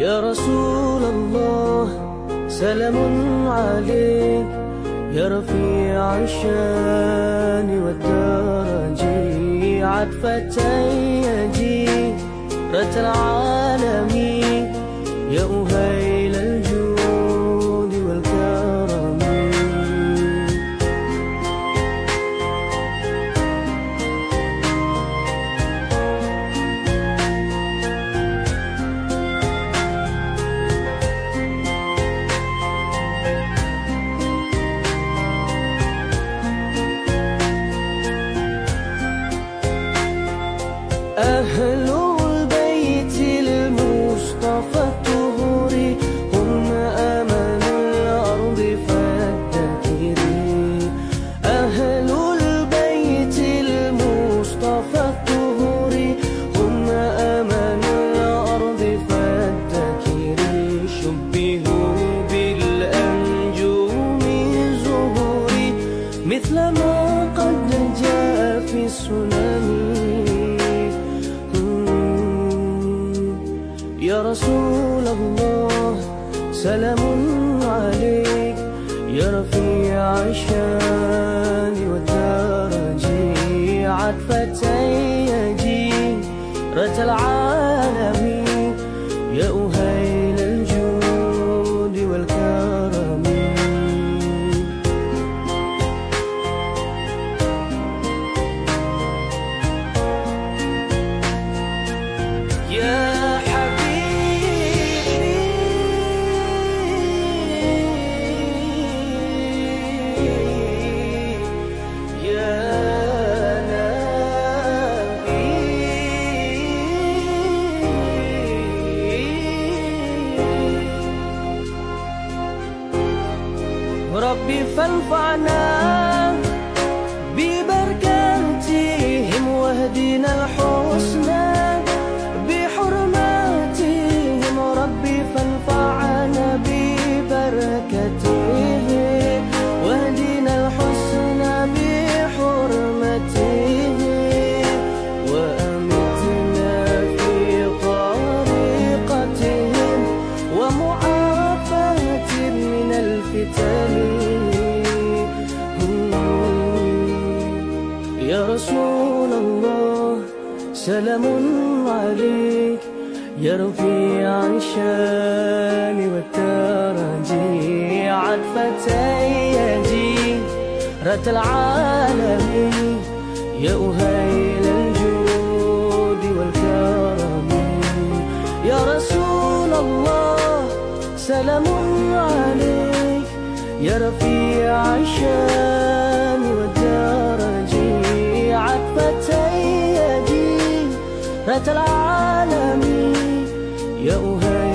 يا رسول الله سلام عليك. يا رفيع الشان والدرج عطفة يجيرة العالمين. أهل البيت المصطفى الطهور هم أمل الأرض فالتكريم شبهوا بالأنجوم زهوري مثل ما قد جاء في السنن. رسول الله سلام عليك. يا رفيع الشان والدرج عطفة يجيرة العالمين فانفعنا ببركاتهم واهدنا الحسنى. يا رسول الله سلام عليك. يا رفيع الشان والترجي عطفة يجيرة العالمين. يا أهيل الجود والكرم. يا رسول الله سلام عليك. يا رفيع الشان يجيرة العالمين يا أهيل